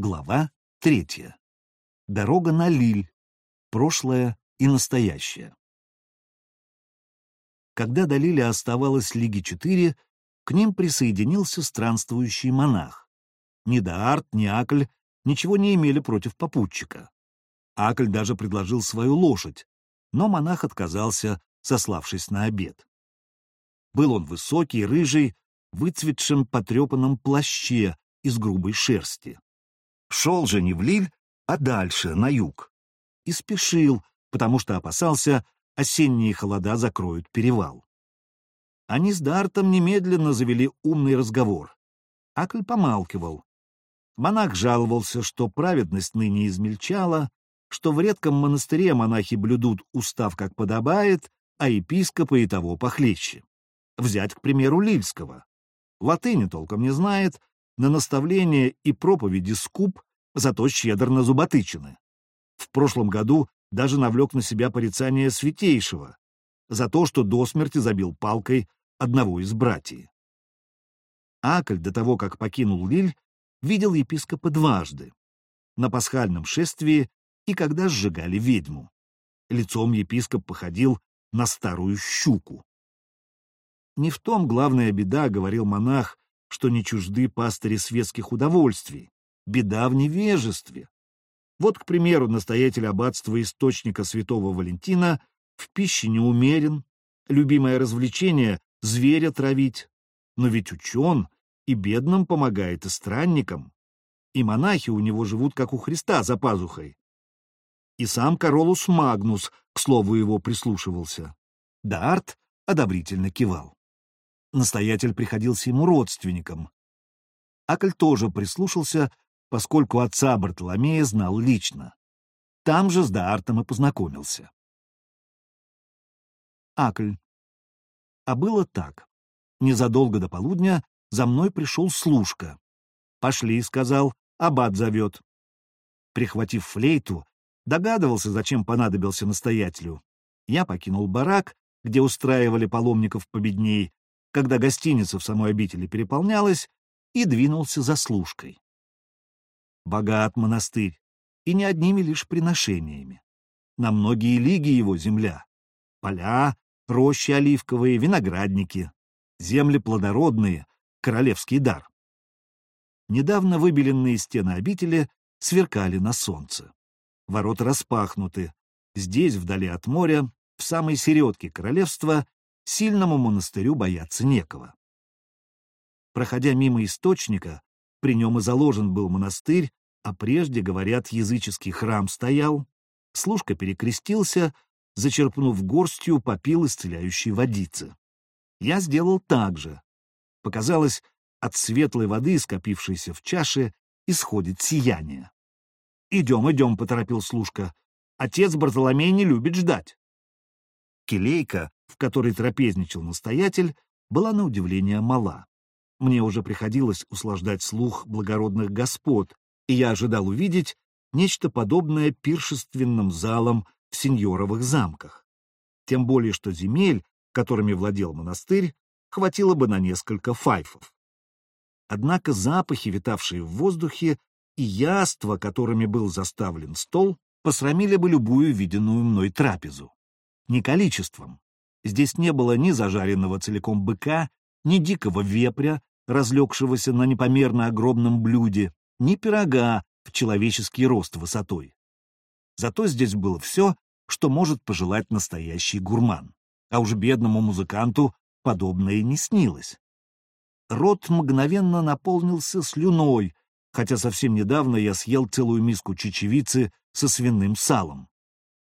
Глава третья. Дорога на Лиль. Прошлое и настоящее. Когда до Лиля оставалось Лиги 4, к ним присоединился странствующий монах. Ни Даарт, ни Акль ничего не имели против попутчика. Акль даже предложил свою лошадь, но монах отказался, сославшись на обед. Был он высокий, рыжий, выцветшем потрепанном плаще из грубой шерсти. Шел же не в Лиль, а дальше, на юг. И спешил, потому что опасался, осенние холода закроют перевал. Они с Дартом немедленно завели умный разговор. Акль помалкивал. Монах жаловался, что праведность ныне измельчала, что в редком монастыре монахи блюдут устав как подобает, а епископы и того похлеще. Взять, к примеру, Лильского. Латыни толком не знает, на наставления и проповеди скуп, зато щедр на зуботычины. В прошлом году даже навлек на себя порицание святейшего за то, что до смерти забил палкой одного из братьев. Акль до того, как покинул Лиль, видел епископа дважды — на пасхальном шествии и когда сжигали ведьму. Лицом епископ походил на старую щуку. Не в том главная беда, — говорил монах, что не чужды пастыри светских удовольствий. Беда в невежестве. Вот, к примеру, настоятель аббатства источника святого Валентина в пище не умерен, любимое развлечение — зверя травить. Но ведь учен и бедным помогает, и странникам. И монахи у него живут, как у Христа, за пазухой. И сам Королус Магнус, к слову его, прислушивался. Дарт одобрительно кивал настоятель приходился ему родственником. Акль тоже прислушался, поскольку отца Бартоломея знал лично. Там же с Даартом и познакомился. Акль. А было так. Незадолго до полудня за мной пришел служка. «Пошли», — сказал, — «аббат зовет». Прихватив флейту, догадывался, зачем понадобился настоятелю. Я покинул барак, где устраивали паломников победней, когда гостиница в самой обители переполнялась, и двинулся за служкой. Богат монастырь, и не одними лишь приношениями. На многие лиги его земля. Поля, рощи оливковые, виноградники, земли плодородные, королевский дар. Недавно выбеленные стены обители сверкали на солнце. Ворота распахнуты. Здесь, вдали от моря, в самой середке королевства, сильному монастырю бояться некого. Проходя мимо источника, при нем и заложен был монастырь, а прежде, говорят, языческий храм стоял, служка перекрестился, зачерпнув горстью, попил исцеляющей водицы. Я сделал так же. Показалось, от светлой воды, скопившейся в чаше, исходит сияние. «Идем, идем», — поторопил служка. «Отец Бартоломей не любит ждать». Келейка, в которой трапезничал настоятель, была на удивление мала. Мне уже приходилось услаждать слух благородных господ, и я ожидал увидеть нечто подобное пиршественным залам в сеньоровых замках. Тем более, что земель, которыми владел монастырь, хватило бы на несколько файфов. Однако запахи, витавшие в воздухе, и яства, которыми был заставлен стол, посрамили бы любую виденную мной трапезу. Не количеством, Здесь не было ни зажаренного целиком быка, ни дикого вепря, разлегшегося на непомерно огромном блюде, ни пирога в человеческий рост высотой. Зато здесь было все, что может пожелать настоящий гурман. А уж бедному музыканту подобное не снилось. Рот мгновенно наполнился слюной, хотя совсем недавно я съел целую миску чечевицы со свиным салом.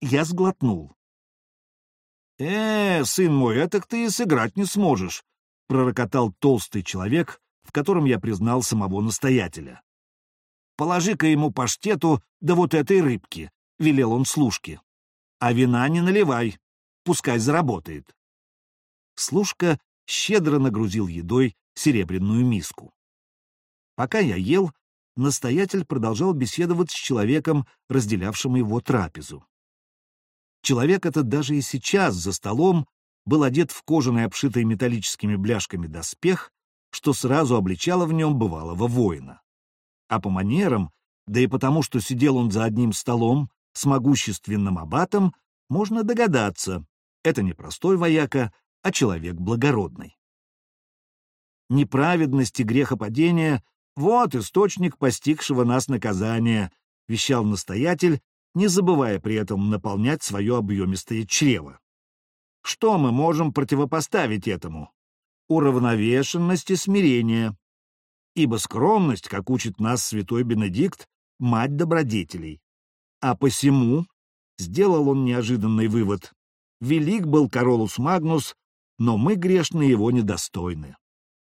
Я сглотнул. «Э, сын мой, это ты и сыграть не сможешь», — пророкотал толстый человек, в котором я признал самого настоятеля. «Положи-ка ему паштету, да вот этой рыбки», — велел он служке. «А вина не наливай, пускай заработает». Служка щедро нагрузил едой серебряную миску. Пока я ел, настоятель продолжал беседовать с человеком, разделявшим его трапезу. Человек этот даже и сейчас за столом был одет в кожаный, обшитый металлическими бляшками доспех, что сразу обличало в нем бывалого воина. А по манерам Да и потому, что сидел он за одним столом с могущественным аббатом, можно догадаться, это не простой вояка, а человек благородный. Неправедность и грехопадение — вот источник постигшего нас наказания, вещал настоятель, не забывая при этом наполнять свое объемистое чрево. Что мы можем противопоставить этому? Уравновешенность и смирение. Ибо скромность, как учит нас святой Бенедикт, мать добродетелей. А посему, сделал он неожиданный вывод, велик был Королус Магнус, но мы грешны его недостойны.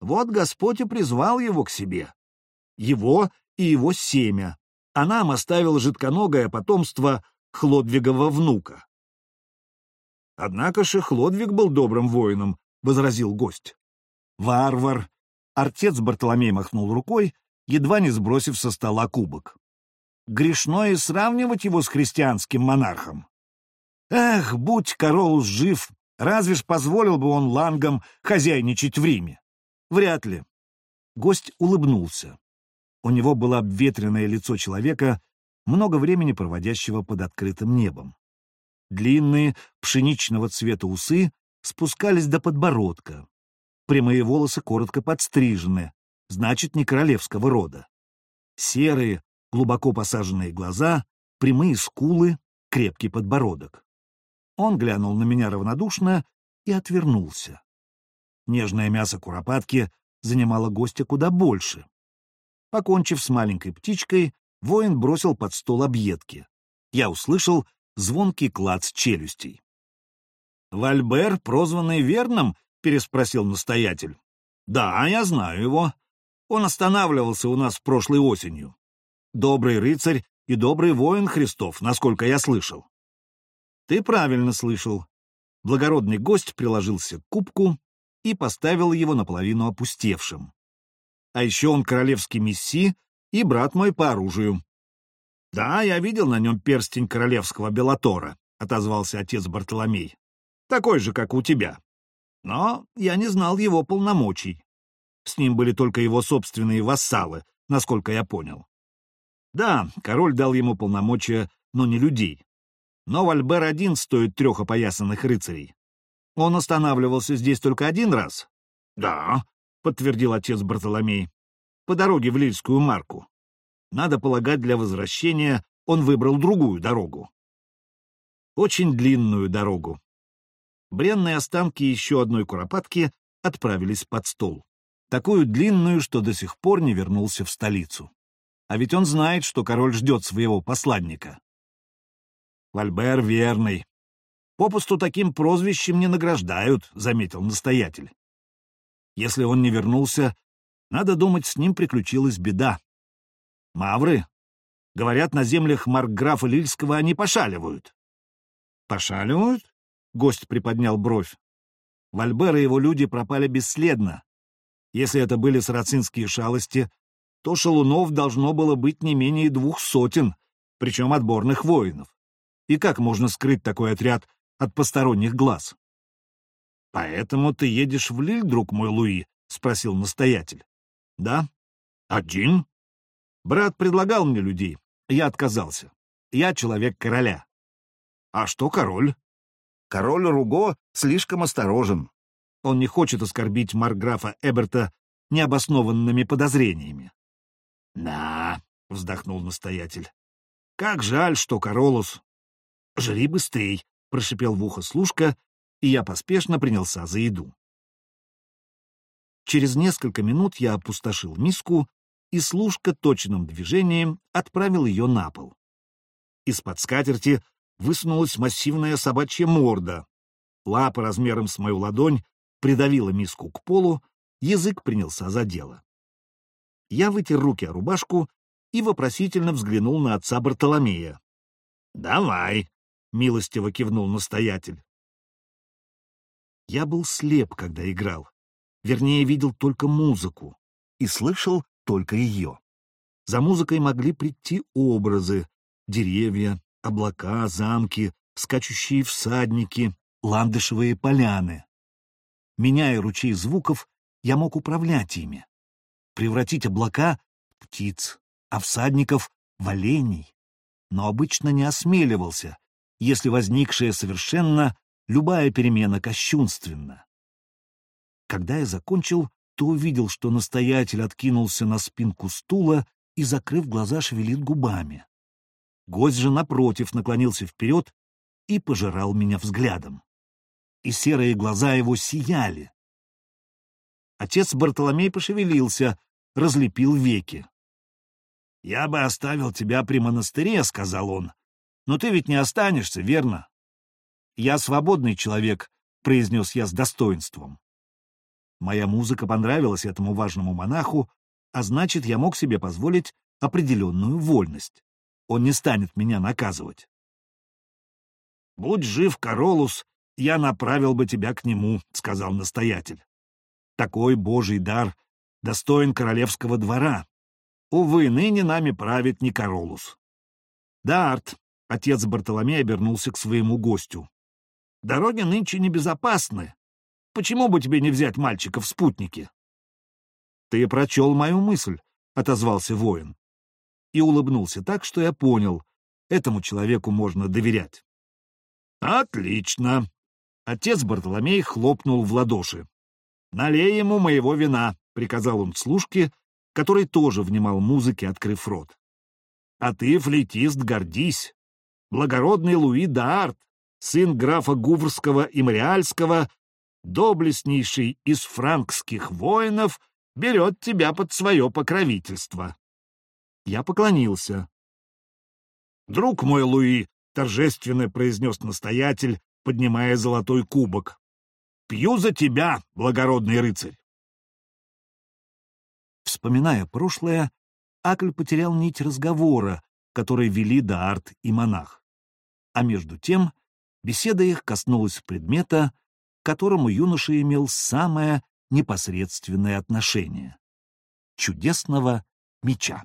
Вот Господь и призвал его к себе. Его и его семя, а нам оставил жидконогое потомство Хлодвигова внука. Однако же Хлодвиг был добрым воином, — возразил гость. Варвар. Артец Бартоломей махнул рукой, едва не сбросив со стола кубок. Грешно и сравнивать его с христианским монархом. Эх, будь Королус жив, разве ж позволил бы он лангам хозяйничать в Риме? Вряд ли. Гость улыбнулся. У него было обветренное лицо человека, много времени проводящего под открытым небом. Длинные, пшеничного цвета усы спускались до подбородка. Прямые волосы коротко подстрижены, значит, не королевского рода. Серые, глубоко посаженные глаза, прямые скулы, крепкий подбородок. Он глянул на меня равнодушно и отвернулся. Нежное мясо куропатки занимало гостя куда больше. Покончив с маленькой птичкой, воин бросил под стол объедки. Я услышал звонкий клац челюстей. «Вальбер, прозванный Верном?» — переспросил настоятель. «Да, я знаю его. Он останавливался у нас прошлой осенью. Добрый рыцарь и добрый воин Христов, насколько я слышал». «Ты правильно слышал». Благородный гость приложился к кубку и поставил его наполовину опустевшим. А еще он королевский месси и брат мой по оружию. «Да, я видел на нем перстень королевского Белатора», — отозвался отец Бартоломей. «Такой же, как у тебя. Но я не знал его полномочий. С ним были только его собственные вассалы, насколько я понял. Да, король дал ему полномочия, но не людей. Но Вальбер один стоит трех опоясанных рыцарей. Он останавливался здесь только один раз? — Да, — подтвердил отец Бартоломей, — по дороге в Лильскую марку. Надо полагать, для возвращения он выбрал другую дорогу. Очень длинную дорогу. Бренные останки еще одной куропатки отправились под стол. Такую длинную, что до сих пор не вернулся в столицу. А ведь он знает, что король ждет своего посланника. Вальбер верный. Попусту таким прозвищем не награждают, — заметил настоятель. Если он не вернулся, надо думать, с ним приключилась беда. Мавры? Говорят, на землях маркграфа Лильского они пошаливают. Пошаливают? Гость приподнял бровь. Вальбер и его люди пропали бесследно. Если это были сарацинские шалости, то шалунов должно было быть не менее двух сотен, причем отборных воинов. И как можно скрыть такой отряд от посторонних глаз? — Поэтому ты едешь в Лиль, друг мой Луи? — спросил настоятель. — Да. — Один? Брат предлагал мне людей, я отказался. Я человек короля. А что король? Король Руго слишком осторожен. Он не хочет оскорбить марграфа Эберта необоснованными подозрениями. — Да, — вздохнул настоятель. — Как жаль, что Королус... — Жри быстрей, — прошипел в ухо служка, и я поспешно принялся за еду. Через несколько минут я опустошил миску и служка точным движением отправил ее на пол. Из-под скатерти высунулась массивная собачья морда. Лапа размером с мою ладонь придавила миску к полу, язык принялся за дело. Я вытер руки о рубашку и вопросительно взглянул на отца Бартоломея. «Давай», — милостиво кивнул настоятель. Я был слеп, когда играл. Вернее, видел только музыку и слышал только ее. За музыкой могли прийти образы, деревья, облака, замки, скачущие всадники, ландышевые поляны. Меняя ручей звуков, я мог управлять ими, превратить облака в птиц, а всадников — валений, но обычно не осмеливался, если возникшая совершенно любая перемена кощунственна. Когда я закончил, то увидел, что настоятель откинулся на спинку стула и, закрыв глаза, шевелит губами. Гость же, напротив, наклонился вперед и пожирал меня взглядом. И серые глаза его сияли. Отец Бартоломей пошевелился, разлепил веки. «Я бы оставил тебя при монастыре», — сказал он. «Но ты ведь не останешься, верно?» «Я свободный человек», — произнес я с достоинством. Моя музыка понравилась этому важному монаху, а значит, я мог себе позволить определенную вольность. Он не станет меня наказывать. «Будь жив, Королус, я направил бы тебя к нему», — сказал настоятель. «Такой божий дар достоин королевского двора. Увы, ныне нами правит не Королус». «Да, Арт», — отец Бартоломей обернулся к своему гостю. «Дороги нынче небезопасны. Почему бы тебе не взять мальчика в спутники?» «Ты прочел мою мысль», — отозвался воин. И улыбнулся так, что я понял, этому человеку можно доверять. «Отлично!» — отец Бартоломей хлопнул в ладоши. «Налей ему моего вина», — приказал он служке, который тоже внимал музыке, открыв рот. «А ты, флейтист, гордись! Благородный Луи д'Арт, сын графа Гуврского и Мариальского, доблестнейший из франкских воинов, берет тебя под свое покровительство. Я поклонился. «Друг мой, Луи», — торжественно произнес настоятель, поднимая золотой кубок, — «пью за тебя, благородный рыцарь». Вспоминая прошлое, Акль потерял нить разговора, который вели Даарт и монах. А между тем беседа их коснулась предмета, к которому юноша имел самое непосредственное отношение — чудесного меча.